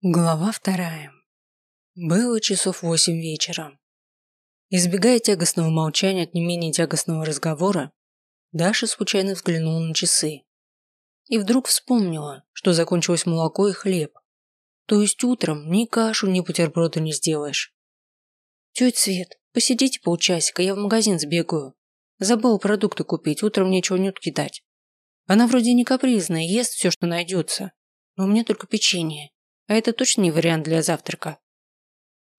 Глава вторая. Было часов восемь вечера. Избегая тягостного молчания от не менее тягостного разговора, Даша случайно взглянула на часы. И вдруг вспомнила, что закончилось молоко и хлеб. То есть утром ни кашу, ни бутерброда не сделаешь. «Тетя Свет, посидите полчасика, я в магазин сбегаю. Забыла продукты купить, утром нечего нютки дать. Она вроде не капризная, ест все, что найдется. Но у меня только печенье. А это точно не вариант для завтрака.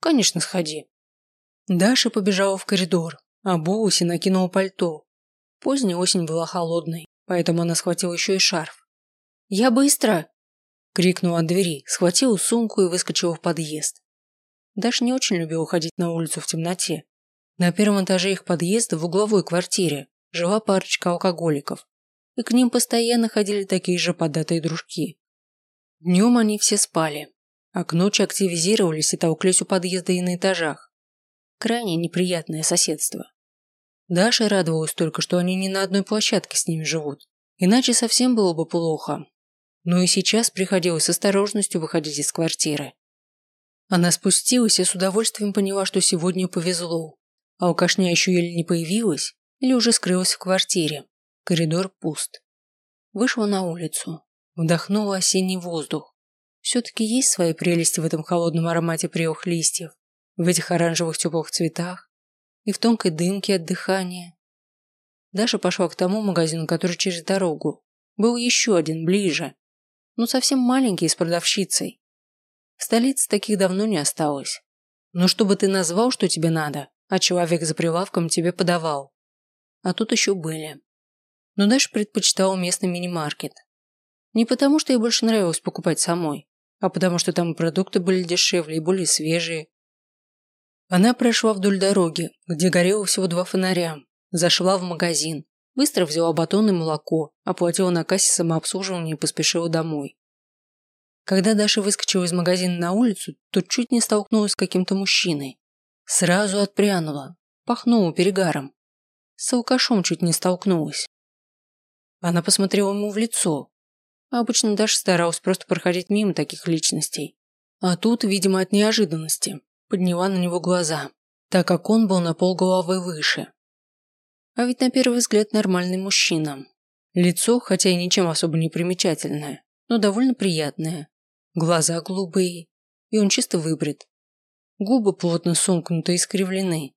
Конечно, сходи. Даша побежала в коридор, а Боуси накинула пальто. Поздняя осень была холодной, поэтому она схватила еще и шарф. «Я быстро!» – крикнула от двери, схватила сумку и выскочила в подъезд. Даша не очень любила ходить на улицу в темноте. На первом этаже их подъезда в угловой квартире жила парочка алкоголиков, и к ним постоянно ходили такие же податые дружки. Днем они все спали, а к ночи активизировались и толклись у подъезда и на этажах. Крайне неприятное соседство. Даша радовалась только, что они не на одной площадке с ними живут, иначе совсем было бы плохо. Но и сейчас приходилось с осторожностью выходить из квартиры. Она спустилась и с удовольствием поняла, что сегодня повезло. А алкашня еще еле не появилась или уже скрылась в квартире. Коридор пуст. Вышла на улицу. Вдохнула осенний воздух. Все-таки есть свои прелести в этом холодном аромате прелых листьев, в этих оранжевых теплых цветах и в тонкой дымке от дыхания. Даша пошла к тому магазину, который через дорогу. Был еще один, ближе, но совсем маленький, с продавщицей. В столице таких давно не осталось. Но чтобы ты назвал, что тебе надо, а человек за прилавком тебе подавал. А тут еще были. Но Даша предпочитала местный мини-маркет, не потому, что ей больше нравилось покупать самой, а потому что там продукты были дешевле и более свежие. Она прошла вдоль дороги, где горело всего два фонаря, зашла в магазин, быстро взяла батон и молоко, оплатила на кассе самообслуживание и поспешила домой. Когда Даша выскочила из магазина на улицу, то чуть не столкнулась с каким-то мужчиной. Сразу отпрянула, пахнула перегаром. С алкашом чуть не столкнулась. Она посмотрела ему в лицо, Обычно Даша старалась просто проходить мимо таких личностей. А тут, видимо, от неожиданности, подняла на него глаза, так как он был на полголовы выше. А ведь на первый взгляд нормальный мужчина. Лицо, хотя и ничем особо не примечательное, но довольно приятное. Глаза голубые, и он чисто выбрит. Губы плотно сомкнуты и искривлены.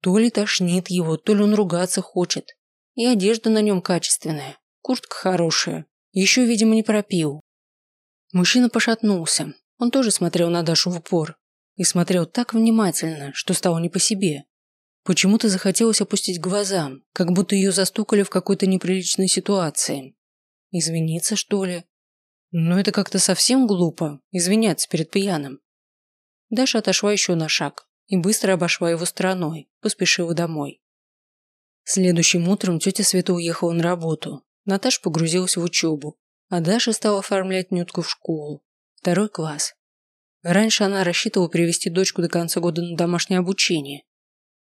То ли тошнит его, то ли он ругаться хочет. И одежда на нем качественная, куртка хорошая, еще, видимо, не пропил. Мужчина пошатнулся. Он тоже смотрел на Дашу в упор. И смотрел так внимательно, что стало не по себе. Почему-то захотелось опустить глаза, как будто ее застукали в какой-то неприличной ситуации. Извиниться, что ли? Но это как-то совсем глупо, извиняться перед пьяным. Даша отошла еще на шаг и быстро обошла его стороной, поспешила домой. Следующим утром тетя Света уехала на работу, Наташа погрузилась в учебу, а Даша стала оформлять Нютку в школу. Второй класс. Раньше она рассчитывала привести дочку до конца года на домашнее обучение.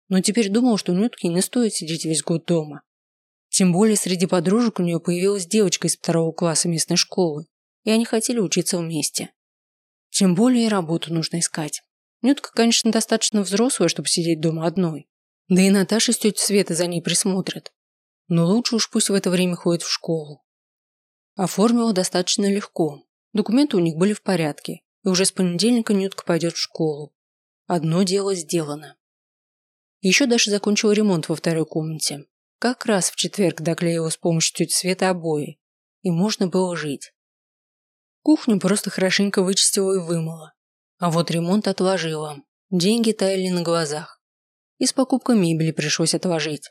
Но теперь думала, что Нютке не стоит сидеть весь год дома. Тем более среди подружек у нее появилась девочка из второго класса местной школы, и они хотели учиться вместе. Тем более и работу нужно искать. Нютка, конечно, достаточно взрослая, чтобы сидеть дома одной. Да и Наташа с тетей Светой за ней присмотрят. Но лучше уж пусть в это время ходит в школу. Оформила достаточно легко. Документы у них были в порядке, и уже с понедельника Нютка пойдет в школу. Одно дело сделано. Еще Даша закончила ремонт во второй комнате. Как раз в четверг доклеила с помощью тети Светы обои. И можно было жить. Кухню просто хорошенько вычистила и вымыла. А вот ремонт отложила. Деньги таяли на глазах. И с покупкой мебели пришлось отложить.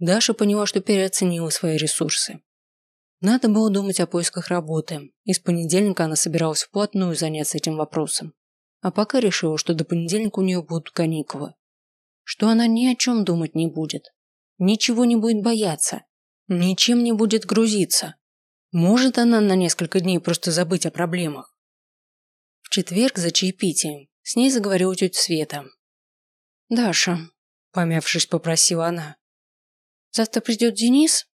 Даша поняла, что переоценила свои ресурсы. Надо было думать о поисках работы, и с понедельника она собиралась вплотную заняться этим вопросом. А пока решила, что до понедельника у нее будут каникулы. Что она ни о чем думать не будет. Ничего не будет бояться. Ничем не будет грузиться. Может она на несколько дней просто забыть о проблемах. В четверг за чаепитием с ней заговорила тетя Света. «Даша», – помявшись, попросила она, Завтра придет Денис?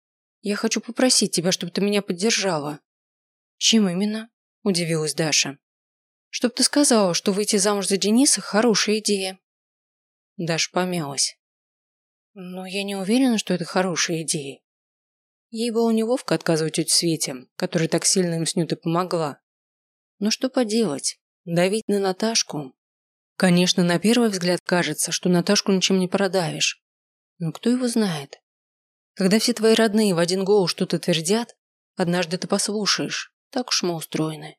Я хочу попросить тебя, чтобы ты меня поддержала. Чем именно? Удивилась Даша. чтоб ты сказала, что выйти замуж за Дениса – хорошая идея». Даша помялась. «Но я не уверена, что это хорошая идея. Ей было неловко отказывать тете Свете, которая так сильно им с Нютой помогла. Но что поделать? Давить на Наташку? Конечно, на первый взгляд кажется, что Наташку ничем не продавишь. Но кто его знает? Когда все твои родные в один голос что-то твердят, однажды ты послушаешь. Так уж мы устроены.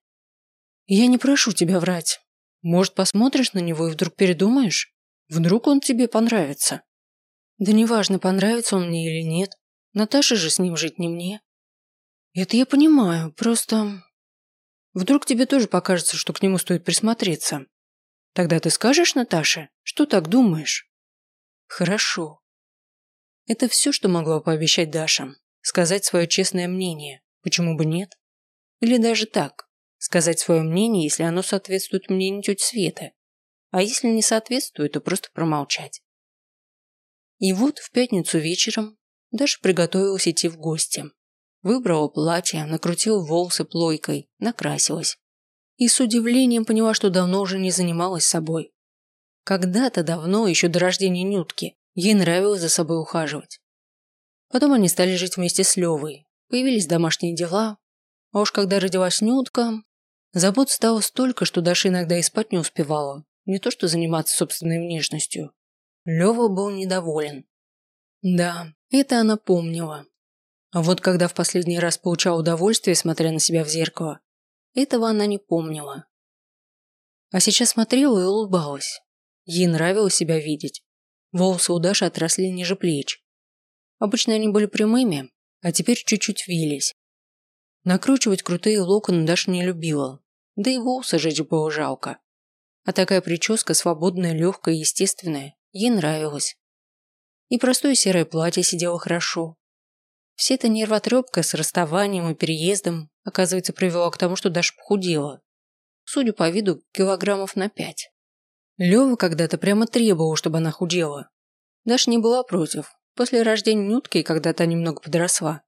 Я не прошу тебя врать. Может, посмотришь на него и вдруг передумаешь? Вдруг он тебе понравится? Да неважно, понравится он мне или нет. Наташа же с ним жить не мне. Это я понимаю, просто... Вдруг тебе тоже покажется, что к нему стоит присмотреться. Тогда ты скажешь Наташе, что так думаешь? Хорошо. Это все, что могла пообещать Даша. Сказать свое честное мнение. Почему бы нет? Или даже так. Сказать свое мнение, если оно соответствует мнению тети Светы. А если не соответствует, то просто промолчать. И вот в пятницу вечером Даша приготовилась идти в гости. Выбрала платье, накрутила волосы плойкой, накрасилась. И с удивлением поняла, что давно уже не занималась собой. Когда-то давно, еще до рождения Нютки, ей нравилось за собой ухаживать. Потом они стали жить вместе с Левой. Появились домашние дела. А уж когда родилась Нютка, забот стало столько, что Даша иногда и спать не успевала. Не то что заниматься собственной внешностью. Лева был недоволен. Да, это она помнила. А вот когда в последний раз получала удовольствие, смотря на себя в зеркало, этого она не помнила. А сейчас смотрела и улыбалась. Ей нравилось себя видеть. Волосы у Даши отросли ниже плеч. Обычно они были прямыми, а теперь чуть-чуть вились. Накручивать крутые локоны Даша не любила, да и волосы жечь было жалко. А такая прическа, свободная, легкая и естественная, ей нравилась. И простое серое платье сидело хорошо. Вся эта нервотрепка с расставанием и переездом, оказывается, привела к тому, что Даша похудела. Судя по виду, килограммов на пять. Лева когда-то прямо требовал, чтобы она худела. Даша не была против. После рождения Нютки, когда та немного подросла,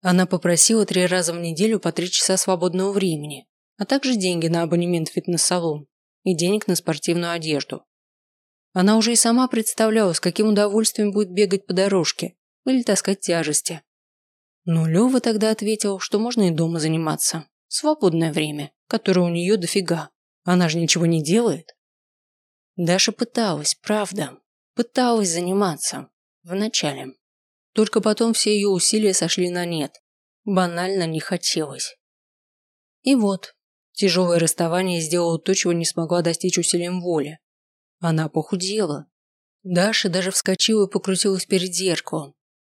она попросила три раза в неделю по три часа свободного времени, а также деньги на абонемент в фитнес-салон и денег на спортивную одежду. Она уже и сама представляла, с каким удовольствием будет бегать по дорожке или таскать тяжести. Но Лёва тогда ответил, что можно и дома заниматься. Свободное время, которое у нее дофига. Она же ничего не делает. Даша пыталась, правда. Пыталась заниматься. Вначале. Только потом все ее усилия сошли на нет. Банально не хотелось. И вот, тяжелое расставание сделало то, чего не смогла достичь усилием воли. Она похудела. Даша даже вскочила и покрутилась перед зеркалом.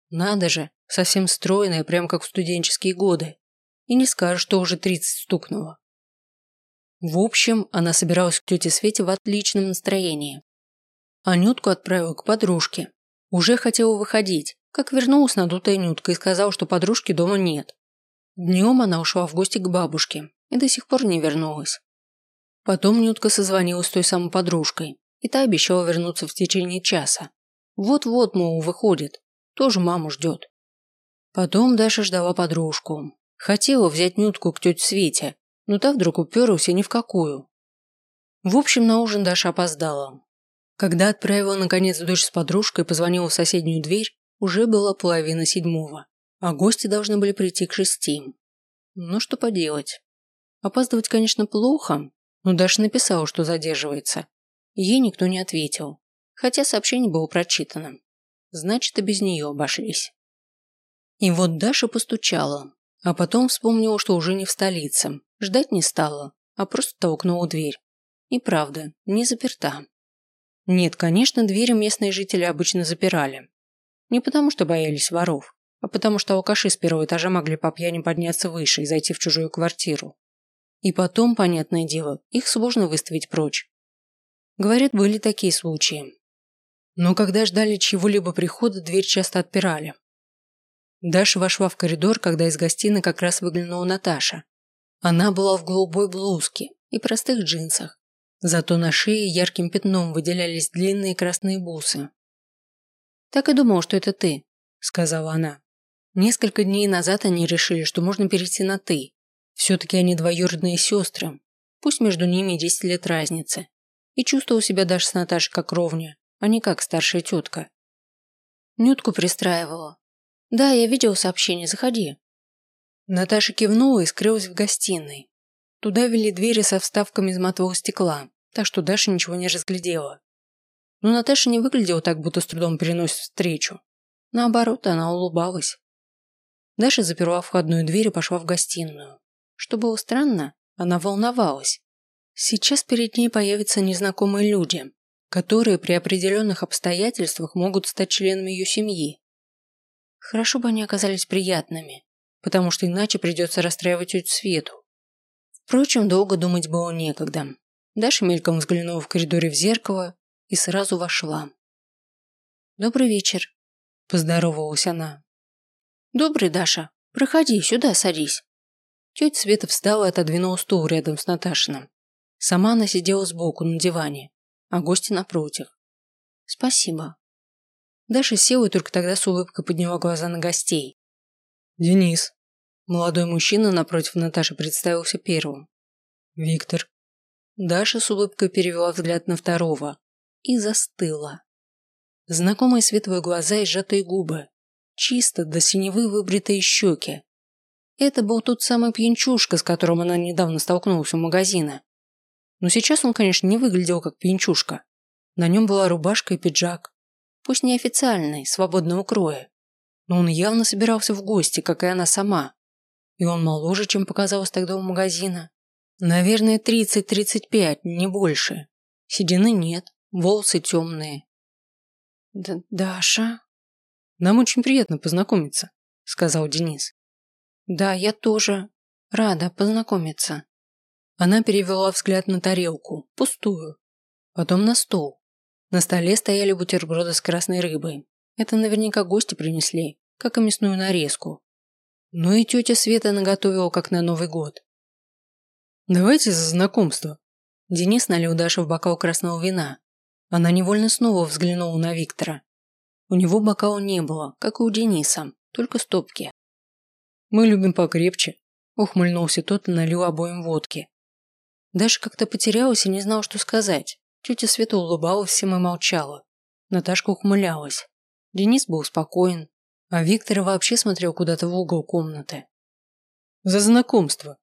Надо же, совсем стройная, прям как в студенческие годы. И не скажешь, что уже тридцать стукнуло. В общем, она собиралась к тете Свете в отличном настроении. Анютку отправила к подружке. Уже хотела выходить, как вернулась надутая Нютка и сказала, что подружки дома нет. Днем она ушла в гости к бабушке и до сих пор не вернулась. Потом Нютка созвонилась с той самой подружкой и та обещала вернуться в течение часа. Вот-вот, мол, выходит. Тоже маму ждет. Потом Даша ждала подружку. Хотела взять Нютку к тете Свете, но та вдруг уперлась и ни в какую. В общем, на ужин Даша опоздала. Когда отправила наконец дочь с подружкой и позвонила в соседнюю дверь, уже была половина седьмого, а гости должны были прийти к шести. Ну что поделать. Опаздывать, конечно, плохо, но Даша написала, что задерживается, Ей никто не ответил, хотя сообщение было прочитано. Значит, и без нее обошлись. И вот Даша постучала, а потом вспомнила, что уже не в столице. Ждать не стала, а просто толкнула дверь. И правда, не заперта. Нет, конечно, двери местные жители обычно запирали. Не потому, что боялись воров, а потому что алкаши с первого этажа могли по пьяни подняться выше и зайти в чужую квартиру. И потом, понятное дело, их сложно выставить прочь. Говорят, были такие случаи. Но когда ждали чьего-либо прихода, дверь часто отпирали. Даша вошла в коридор, когда из гостиной как раз выглянула Наташа. Она была в голубой блузке и простых джинсах. Зато на шее ярким пятном выделялись длинные красные бусы. «Так и думал, что это ты», – сказала она. Несколько дней назад они решили, что можно перейти на «ты». Все-таки они двоюродные сестры. Пусть между ними 10 лет разницы. И чувствовал себя даже с Наташей как ровня, а не как старшая тетка. Нютку пристраивала. «Да, я видел сообщение, заходи». Наташа кивнула и скрылась в гостиной. Туда вели двери со вставками из матового стекла, так что Даша ничего не разглядела. Но Наташа не выглядела так, будто с трудом переносит встречу. Наоборот, она улыбалась. Даша заперла входную дверь и пошла в гостиную. Что было странно, она волновалась. Сейчас перед ней появятся незнакомые люди, которые при определенных обстоятельствах могут стать членами ее семьи. Хорошо бы они оказались приятными, потому что иначе придется расстраивать тетю Свету. Впрочем, долго думать было некогда. Даша мельком взглянула в коридоре в зеркало и сразу вошла. «Добрый вечер», – поздоровалась она. «Добрый, Даша. Проходи, сюда садись». Тетя Света встала и отодвинула стул рядом с Наташиным. Сама она сидела сбоку на диване, а гости напротив. «Спасибо». Даша села и только тогда с улыбкой подняла глаза на гостей. «Денис». Молодой мужчина напротив Наташи представился первым. «Виктор». Даша с улыбкой перевела взгляд на второго и застыла. Знакомые светлые глаза и сжатые губы, чисто до синевы выбритые щеки. Это был тот самый пьянчушка, с которым она недавно столкнулась у магазина. Но сейчас он, конечно, не выглядел как пьянчушка. На нем была рубашка и пиджак. Пусть не официальный, свободного кроя. Но он явно собирался в гости, как и она сама. И он моложе, чем показалось тогда у магазина. Наверное, 30-35, не больше. Седины нет, волосы темные. Д «Даша?» Нам очень приятно познакомиться», – сказал Денис. «Да, я тоже рада познакомиться». Она перевела взгляд на тарелку, пустую. Потом на стол. На столе стояли бутерброды с красной рыбой. Это наверняка гости принесли, как и мясную нарезку. Ну и тетя Света наготовила, как на Новый год. «Давайте за знакомство». Денис налил Даше в бокал красного вина. Она невольно снова взглянула на Виктора. У него бокала не было, как и у Дениса, только стопки. «Мы любим покрепче», – ухмыльнулся тот и налил обоим водки. Даша как-то потерялась и не знала, что сказать. Тетя Света улыбалась всем и молчала. Наташка ухмылялась. Денис был спокоен, а Виктор вообще смотрел куда-то в угол комнаты. «За знакомство!»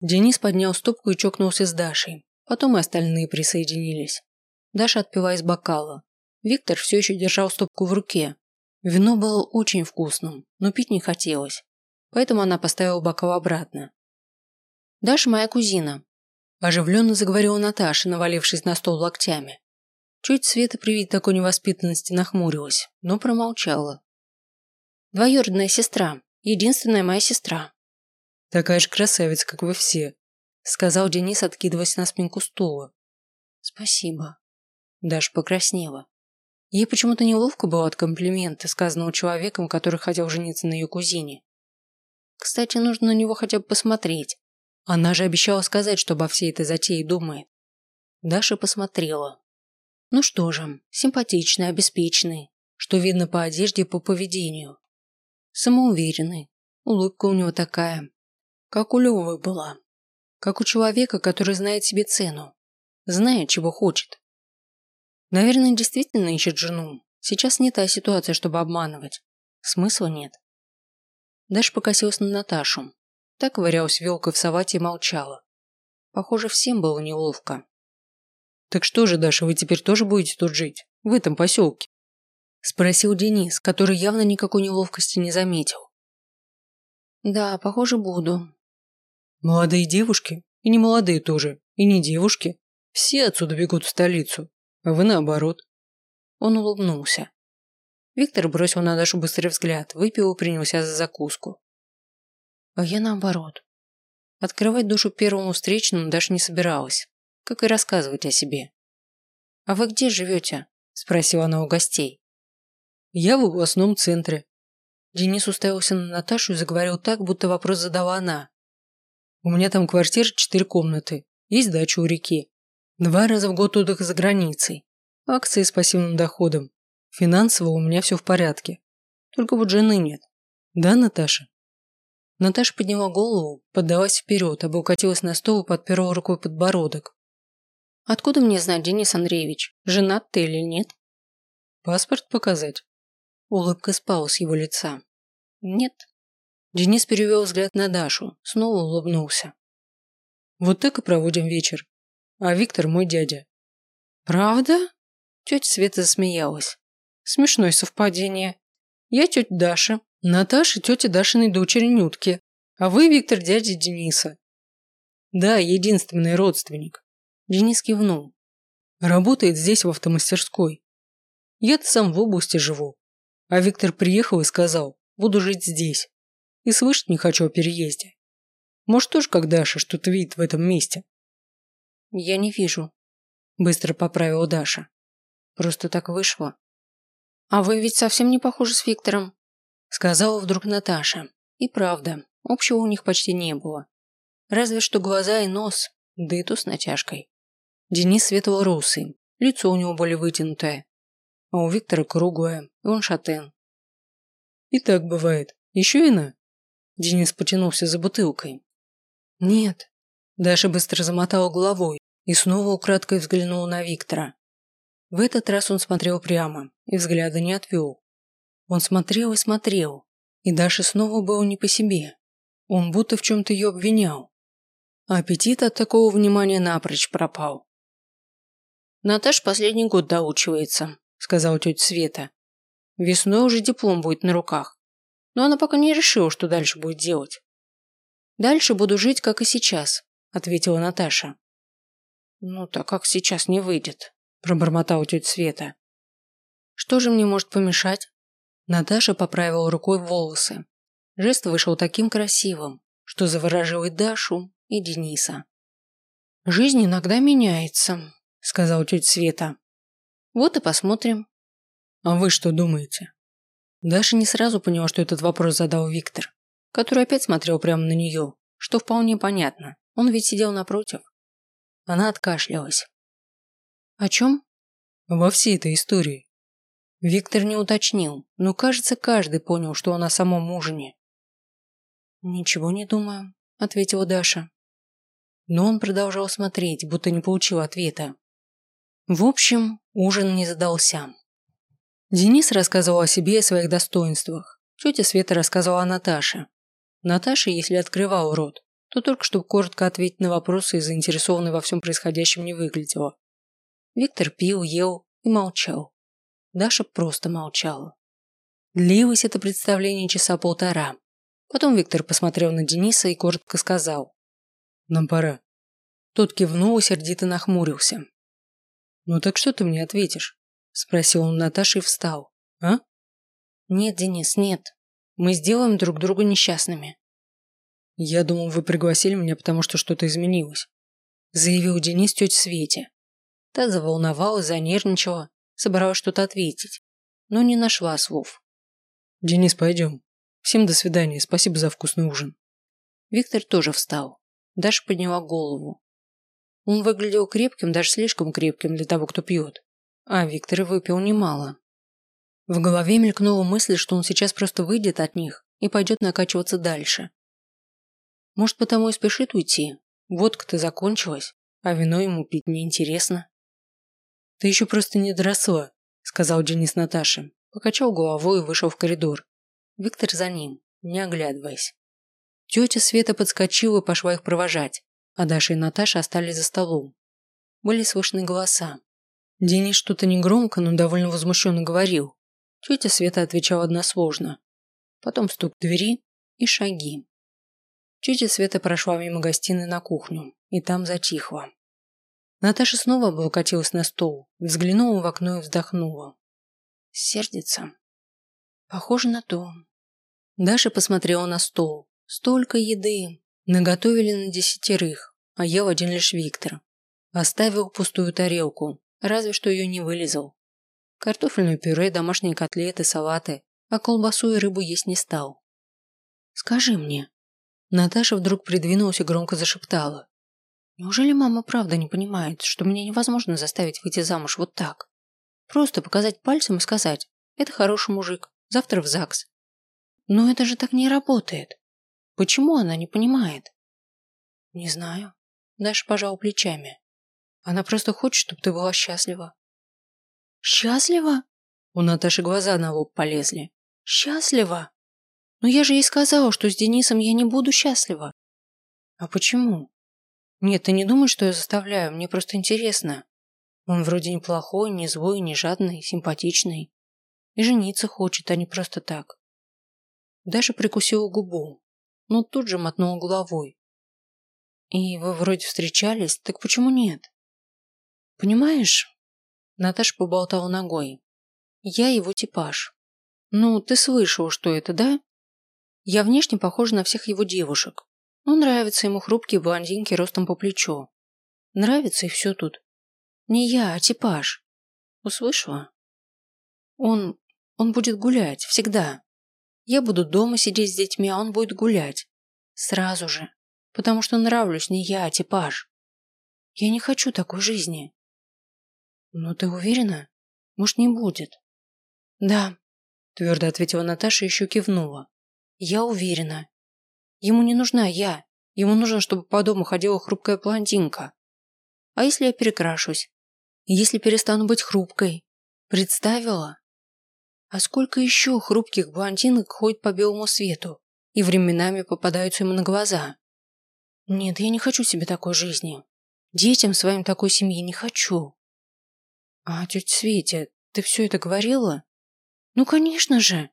Денис поднял стопку и чокнулся с Дашей. Потом и остальные присоединились. Даша отпила из бокала. Виктор все еще держал стопку в руке. Вино было очень вкусным, но пить не хотелось. Поэтому она поставила бокал обратно. «Даша моя кузина», – оживленно заговорила Наташа, навалившись на стол локтями. Чуть Света при виде такой невоспитанности нахмурилась, но промолчала. «Двоюродная сестра, единственная моя сестра». «Такая же красавица, как вы все», – сказал Денис, откидываясь на спинку стула. «Спасибо». Даша покраснела. Ей почему-то неловко было от комплимента, сказанного человеком, который хотел жениться на ее кузине. Кстати, нужно на него хотя бы посмотреть. Она же обещала сказать, что обо всей этой затее думает. Даша посмотрела. Ну что же, симпатичный, обеспеченный, что видно по одежде и по поведению. Самоуверенный, улыбка у него такая, как у Левы была. Как у человека, который знает себе цену, знает, чего хочет. Наверное, действительно ищет жену. Сейчас не та ситуация, чтобы обманывать. Смысла нет. Даша покосилась на Наташу. Так ковырялась вилкой в салате и молчала. Похоже, всем было неловко. «Так что же, Даша, вы теперь тоже будете тут жить? В этом поселке?» Спросил Денис, который явно никакой неловкости не заметил. «Да, похоже, буду». «Молодые девушки? И не молодые тоже. И не девушки. Все отсюда бегут в столицу. Вы наоборот. Он улыбнулся. Виктор бросил на Дашу быстрый взгляд, выпил и принялся за закуску. А я наоборот. Открывать душу первому встречному Даша не собиралась, как и рассказывать о себе. «А вы где живете?» – спросила она у гостей. «Я в областном центре». Денис уставился на Наташу и заговорил так, будто вопрос задала она. «У меня там квартира четыре комнаты, есть дача у реки. Два раза в год отдых за границей. Акции с пассивным доходом. Финансово у меня все в порядке. Только вот жены нет. Да, Наташа? Наташа подняла голову, поддалась вперед, облокотилась на стол и подперла рукой подбородок. «Откуда мне знать, Денис Андреевич, женат ты или нет?» «Паспорт показать?» Улыбка спала с его лица. «Нет». Денис перевел взгляд на Дашу, снова улыбнулся. «Вот так и проводим вечер. А Виктор мой дядя». «Правда?» Тетя Света засмеялась. «Смешное совпадение. Я тетя Даша, Наташа тетя Дашиной дочери Нютки, а вы, Виктор, дядя Дениса. Да, единственный родственник. Денис кивнул. Работает здесь, в автомастерской. Я-то сам в области живу. А Виктор приехал и сказал, буду жить здесь. И слышать не хочу о переезде. Может, тоже как Даша что-то видит в этом месте? Я не вижу. Быстро поправила Даша. Просто так вышло. А вы ведь совсем не похожи с Виктором. Сказала вдруг Наташа. И правда, общего у них почти не было. Разве что глаза и нос, да и то с натяжкой. Денис светло-русый, лицо у него более вытянутое, а у Виктора круглое, и он шатен. И так бывает. Еще вина? Денис потянулся за бутылкой. Нет. Даша быстро замотала головой и снова украдкой взглянула на Виктора. В этот раз он смотрел прямо и взгляда не отвел. Он смотрел и смотрел, и Даше снова было не по себе. Он будто в чем-то ее обвинял. Аппетит от такого внимания напрочь пропал. «Наташ последний год доучивается», – сказала тетя Света. «Весной уже диплом будет на руках. Но она пока не решила, что дальше будет делать». «Дальше буду жить, как и сейчас», – ответила Наташа. «Ну, так как сейчас не выйдет», – пробормотала тетя Света. «Что же мне может помешать?» Наташа поправила рукой волосы. Жест вышел таким красивым, что заворожил и Дашу, и Дениса. «Жизнь иногда меняется», – сказал тетя Света. «Вот и посмотрим». «А вы что думаете?» Даша не сразу поняла, что этот вопрос задал Виктор, который опять смотрел прямо на нее, что вполне понятно. Он ведь сидел напротив. Она откашлялась. «О чем?» «Во всей этой истории. Виктор не уточнил, но, кажется, каждый понял, что он о самом. «Ничего не думаю», – ответила Даша. Но он продолжал смотреть, будто не получил ответа. В общем, ужин не задался. Денис рассказывал о себе и своих достоинствах. Тетя Света рассказывала о Наташе. Наташа, если открывал рот, то только чтобы коротко ответить на вопросы и заинтересованной во всем происходящем не выглядела. Виктор пил, ел и молчал. Даша просто молчала. Длилось это представление часа полтора. Потом Виктор посмотрел на Дениса и коротко сказал. «Нам пора». Тот кивнул и сердито нахмурился. «Ну так что ты мне ответишь?» Спросил он Наташи и встал. «А?» «Нет, Денис, нет. Мы сделаем друг друга несчастными». «Я думал, вы пригласили меня, потому что что-то изменилось», заявил Денис тете Свете. Та заволновалась, занервничала, собралась что-то ответить, но не нашла слов. «Денис, пойдем. Всем до свидания, спасибо за вкусный ужин». Виктор тоже встал. Даша подняла голову. Он выглядел крепким, даже слишком крепким для того, кто пьет. А Виктор выпил немало. В голове мелькнула мысль, что он сейчас просто выйдет от них и пойдет накачиваться дальше. Может, потому и спешит уйти. Водка-то закончилась, а вино ему пить неинтересно. «Ты еще просто не доросла», – сказал Денис Наташе. Покачал головой и вышел в коридор. Виктор за ним, не оглядываясь. Тетя Света подскочила и пошла их провожать, а Даша и Наташа остались за столом. Были слышны голоса. Денис что-то негромко, но довольно возмущенно говорил. Тетя Света отвечала односложно. Потом стук двери и шаги. Тетя Света прошла мимо гостиной на кухню, и там затихла. Наташа снова облокотилась на стол, взглянула в окно и вздохнула. Сердится. Похоже на то. Даша посмотрела на стол. Столько еды. Наготовили на десятерых, а ел один лишь Виктор. Оставил пустую тарелку, разве что ее не вылезал. Картофельное пюре, домашние котлеты, салаты, а колбасу и рыбу есть не стал. «Скажи мне». Наташа вдруг придвинулась и громко зашептала. Неужели мама правда не понимает, что меня невозможно заставить выйти замуж вот так? Просто показать пальцем и сказать «это хороший мужик, завтра в ЗАГС». Но это же так не работает. Почему она не понимает? Не знаю. Даша пожал плечами. Она просто хочет, чтобы ты была счастлива. Счастлива? У Наташи глаза на лоб полезли. Счастлива? Но я же ей сказала, что с Денисом я не буду счастлива. А почему? Нет, ты не думай, что я заставляю, мне просто интересно. Он вроде неплохой, не злой, не жадный, симпатичный. И жениться хочет, а не просто так. Даша прикусила губу, но тут же мотнула головой. И вы вроде встречались, так почему нет? Понимаешь? Наташа поболтала ногой. Я его типаж. Ну, ты слышал, что это, да? Я внешне похожа на всех его девушек. Ну, нравятся ему хрупкие блондинки ростом по плечо. Нравится и все тут. Не я, а типаж. Услышала? Он... он будет гулять, всегда. Я буду дома сидеть с детьми, а он будет гулять. Сразу же. Потому что нравлюсь не я, а типаж. Я не хочу такой жизни. Но ты уверена? Может, не будет? Да, твердо ответила Наташа и еще кивнула. Я уверена. Ему не нужна я. Ему нужно, чтобы по дому ходила хрупкая блондинка. А если я перекрашусь? Если перестану быть хрупкой? Представила? А сколько еще хрупких блондинок ходит по белому свету и временами попадаются ему на глаза? Нет, я не хочу себе такой жизни. Детям своим такой семьи не хочу. А тетя Светя, ты все это говорила? Ну, конечно же.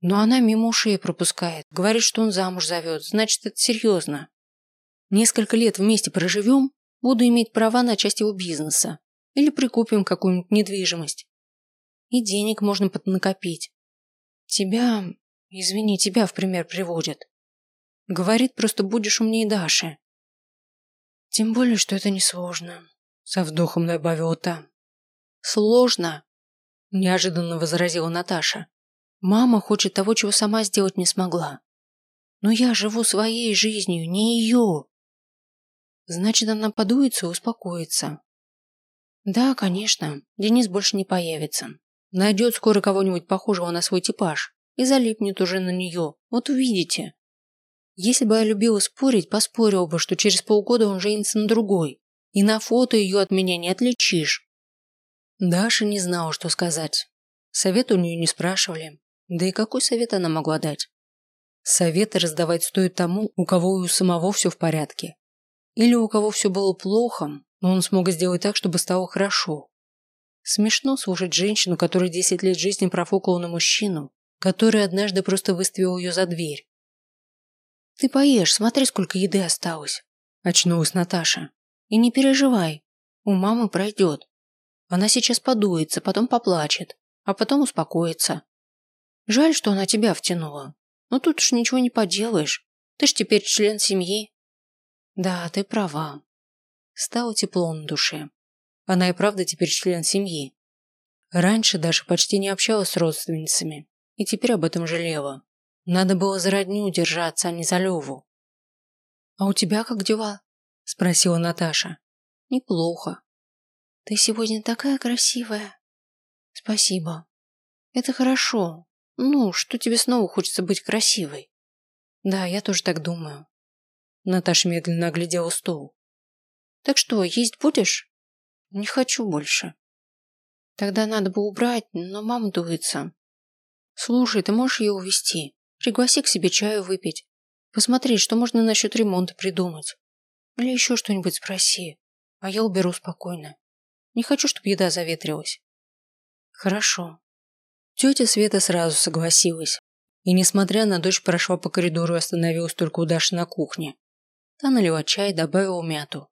Но она мимо ушей пропускает. Говорит, что он замуж зовет. Значит, это серьезно. Несколько лет вместе проживем, буду иметь права на часть его бизнеса. Или прикупим какую-нибудь недвижимость. И денег можно поднакопить. Тебя, извини, тебя в пример приводят. Говорит, просто будешь умнее Даши. Тем более, что это несложно. Со вдохом добавила та. Сложно, неожиданно возразила Наташа. Мама хочет того, чего сама сделать не смогла. Но я живу своей жизнью, не ее. Значит, она подуется и успокоится. Да, конечно, Денис больше не появится. Найдет скоро кого-нибудь похожего на свой типаж и залипнет уже на нее. Вот увидите. Если бы я любила спорить, поспорил бы, что через полгода он женится на другой. И на фото ее от меня не отличишь. Даша не знала, что сказать. Совет у нее не спрашивали. Да и какой совет она могла дать? Советы раздавать стоит тому, у кого и у самого все в порядке. Или у кого все было плохо, но он смог сделать так, чтобы стало хорошо. Смешно слушать женщину, которая 10 лет жизни профукала на мужчину, который однажды просто выставил ее за дверь. «Ты поешь, смотри, сколько еды осталось», – очнулась Наташа. «И не переживай, у мамы пройдет. Она сейчас подуется, потом поплачет, а потом успокоится. Жаль, что она тебя втянула. Но тут уж ничего не поделаешь. Ты ж теперь член семьи. Да, ты права. Стало тепло на душе. Она и правда теперь член семьи. Раньше даже почти не общалась с родственницами. И теперь об этом жалела. Надо было за родню держаться, а не за Леву. «А у тебя как дела?» – спросила Наташа. «Неплохо. Ты сегодня такая красивая». «Спасибо. Это хорошо. Ну, что тебе снова хочется быть красивой? Да, я тоже так думаю. Наташа медленно оглядела стол. Так что, есть будешь? Не хочу больше. Тогда надо бы убрать, но мама дуется. Слушай, ты можешь ее увезти? Пригласи к себе чаю выпить. Посмотреть, что можно насчет ремонта придумать. Или еще что-нибудь спроси. А я уберу спокойно. Не хочу, чтобы еда заветрилась. Хорошо. Тетя Света сразу согласилась. И, несмотря на дочь, прошла по коридору и остановилась только у Даши на кухне. Та налила чай, добавила мяту.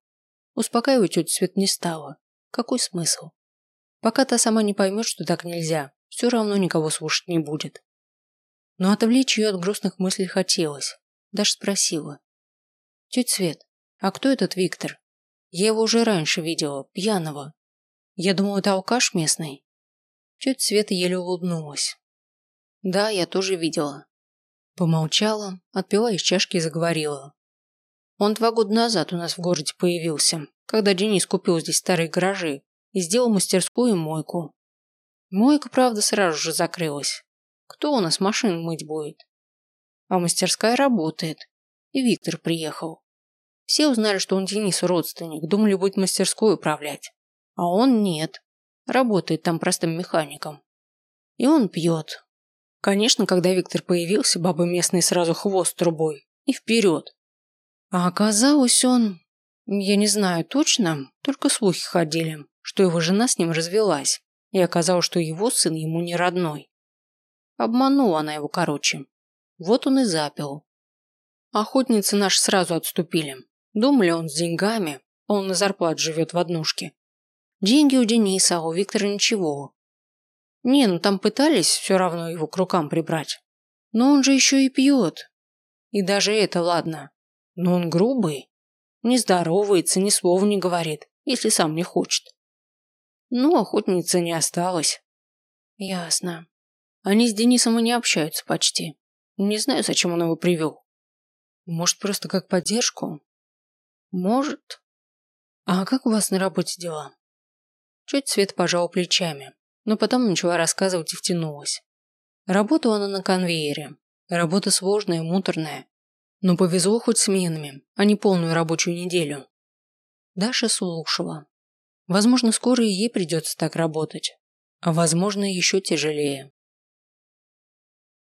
Успокаивать тетю Свет не стала. Какой смысл? Пока та сама не поймет, что так нельзя, все равно никого слушать не будет. Но отвлечь ее от грустных мыслей хотелось. Даша спросила. «Тетя Свет, а кто этот Виктор? Я его уже раньше видела, пьяного. Я думала, это алкаш местный». Чуть Света еле улыбнулась. Да, я тоже видела. Помолчала, отпила из чашки и заговорила. Он два года назад у нас в городе появился, когда Денис купил здесь старые гаражи и сделал мастерскую и мойку. Мойка, правда, сразу же закрылась. Кто у нас машин мыть будет? А мастерская работает. И Виктор приехал. Все узнали, что он Денису родственник, думали, будет мастерской управлять. А он нет. Работает там простым механиком. И он пьет. Конечно, когда Виктор появился, бабы местные сразу хвост трубой. И вперед. А оказалось он... Я не знаю точно, только слухи ходили, что его жена с ним развелась. И оказалось, что его сын ему не родной. Обманула она его короче. Вот он и запил. Охотницы наши сразу отступили. Думали, он с деньгами, он на зарплат живет в однушке. Деньги у Дениса, а у Виктора ничего. Не, ну там пытались все равно его к рукам прибрать. Но он же еще и пьет. И даже это ладно. Но он грубый. Не здоровается, ни слова не говорит, если сам не хочет. Ну, охотницы не осталось. Ясно. Они с Денисом и не общаются почти. Не знаю, зачем он его привел. Может, просто как поддержку? Может. А как у вас на работе дела? Чуть Свет пожал плечами, но потом начала рассказывать и втянулась. Работала она на конвейере. Работа сложная, муторная. Но повезло хоть сменами, а не полную рабочую неделю. Даша слушала. Возможно, скоро и ей придется так работать. А возможно, еще тяжелее.